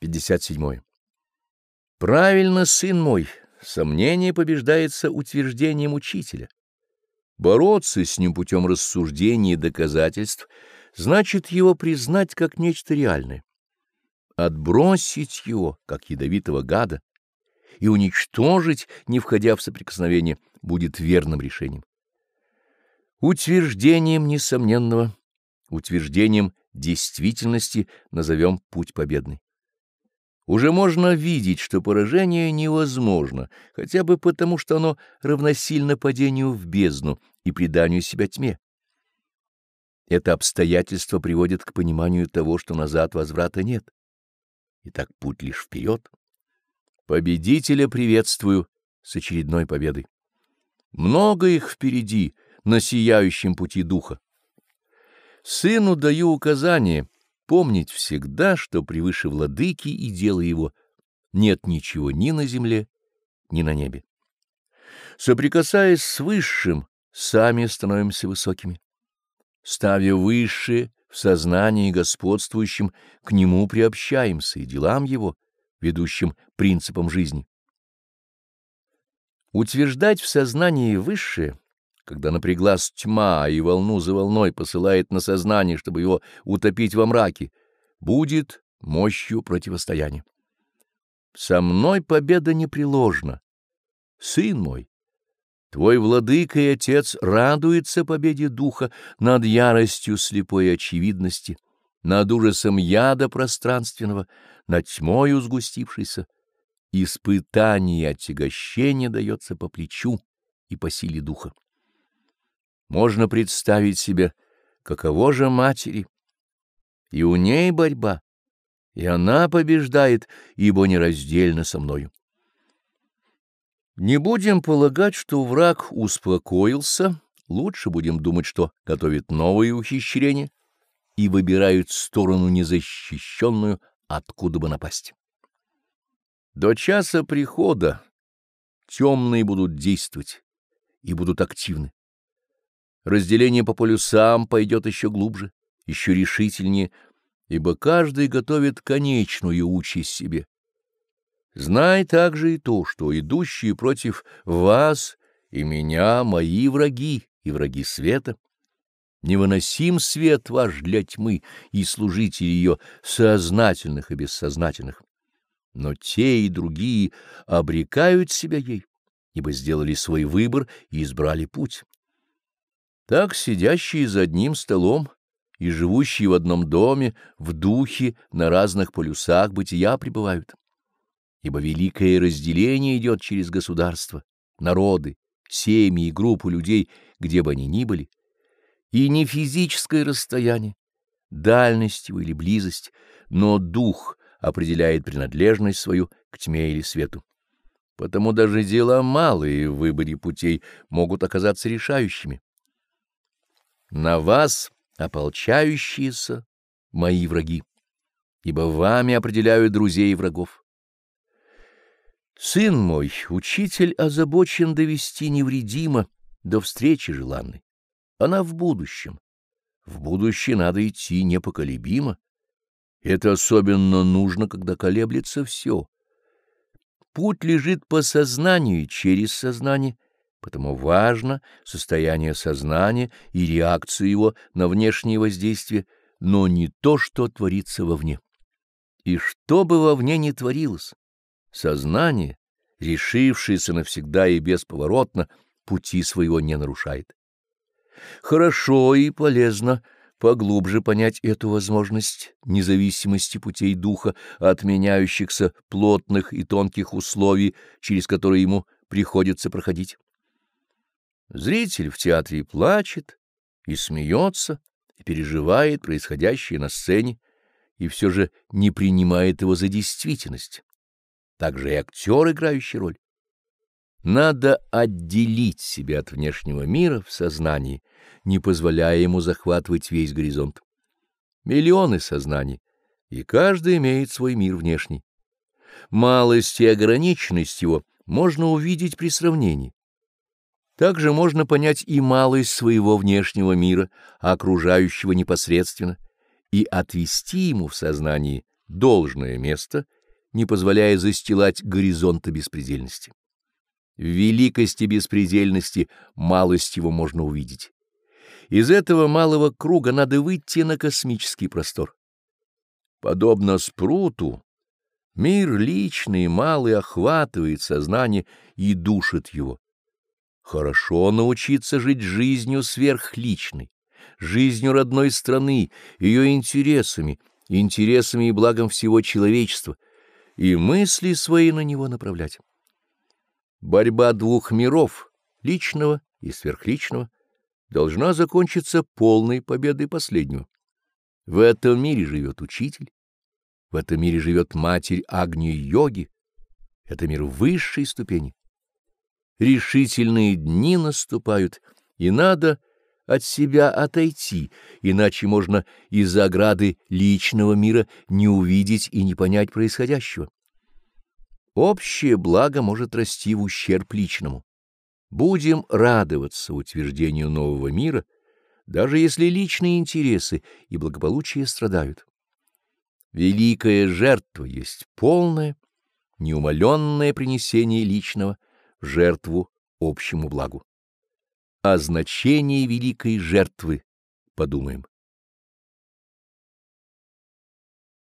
57. Правильно, сын мой, сомнение побеждается утверждением учителя. Бороться с ним путем рассуждений и доказательств значит его признать как нечто реальное, отбросить его, как ядовитого гада, и уничтожить, не входя в соприкосновение, будет верным решением. Утверждением несомненного, утверждением действительности назовем путь победный. Уже можно видеть, что поражение невозможно, хотя бы потому, что оно равносильно падению в бездну и преданию себя тьме. Это обстоятельство приводит к пониманию того, что назад возврата нет. И так путь лишь вперед. Победителя приветствую с очередной победой. Много их впереди, на сияющем пути духа. Сыну даю указание — помнить всегда, что превыше владыки и дела его нет ничего ни на земле, ни на небе. Соприкасаясь с высшим, сами становимся высокими. Ставя высшее в сознании господствующим, к нему приобщаемся и делам его, ведущим принципам жизни. Утверждать в сознании высшее — когда напряглась тьма и волну за волной посылает на сознание, чтобы его утопить во мраке, будет мощью противостояния. Со мной победа непреложна. Сын мой, твой владыка и отец радуется победе духа над яростью слепой очевидности, над ужасом яда пространственного, над тьмою сгустившейся. Испытание и отягощение дается по плечу и по силе духа. Можно представить себе, каково же матери. И у ней борьба, и она побеждает, ибо нераздельно со мною. Не будем полагать, что враг успокоился, лучше будем думать, что готовит новые ухищрения и выбирают сторону незащищенную, откуда бы напасть. До часа прихода темные будут действовать и будут активны. Разделение по полюсам пойдет еще глубже, еще решительнее, ибо каждый готовит конечную участь себе. Знай также и то, что идущие против вас и меня мои враги и враги света. Невыносим свет ваш для тьмы и служителей ее сознательных и бессознательных. Но те и другие обрекают себя ей, ибо сделали свой выбор и избрали путь. Так сидящие за одним столом и живущие в одном доме в духе на разных полюсах бытия пребывают. Ибо великое разделение идет через государства, народы, семьи и группы людей, где бы они ни были, и не физическое расстояние, дальность или близость, но дух определяет принадлежность свою к тьме или свету. Потому даже дела малые в выборе путей могут оказаться решающими. На вас, ополчающиеся, мои враги, ибо вами определяют друзей и врагов. Сын мой, учитель озабочен довести невредимо до встречи желанной. Она в будущем. В будущее надо идти непоколебимо. Это особенно нужно, когда колеблется все. Путь лежит по сознанию через сознание, Потому важно состояние сознания и реакция его на внешние воздействия, но не то, что творится вовне. И что бы вовне ни творилось, сознание, решившееся навсегда и бесповоротно, пути своего не нарушает. Хорошо и полезно поглубже понять эту возможность независимости путей духа от меняющихся плотных и тонких условий, через которые ему приходится проходить. Зритель в театре плачет, и смеется, и переживает происходящее на сцене, и все же не принимает его за действительность. Так же и актер, играющий роль. Надо отделить себя от внешнего мира в сознании, не позволяя ему захватывать весь горизонт. Миллионы сознаний, и каждый имеет свой мир внешний. Малость и ограниченность его можно увидеть при сравнении. Также можно понять и малость своего внешнего мира, окружающего непосредственно, и отвести ему в сознании должное место, не позволяя застилать горизонты беспредельности. В великости беспредельности малость его можно увидеть. Из этого малого круга надо выйти на космический простор. Подобно спруту, мир личный, малый охватывает сознание и душит его. Хорошо научиться жить жизнью сверхличной, жизнью родной страны, ее интересами, интересами и благом всего человечества, и мысли свои на него направлять. Борьба двух миров, личного и сверхличного, должна закончиться полной победой последнего. В этом мире живет учитель, в этом мире живет матерь Агни-йоги, это мир высшей ступени. Решительные дни наступают, и надо от себя отойти, иначе можно из-за ограды личного мира не увидеть и не понять происходящего. Общее благо может расти в ущерб личному. Будем радоваться утверждению нового мира, даже если личные интересы и благополучие страдают. Великая жертва есть полное, неумоленное принесение личного жертву общему благу. О значении великой жертвы подумаем.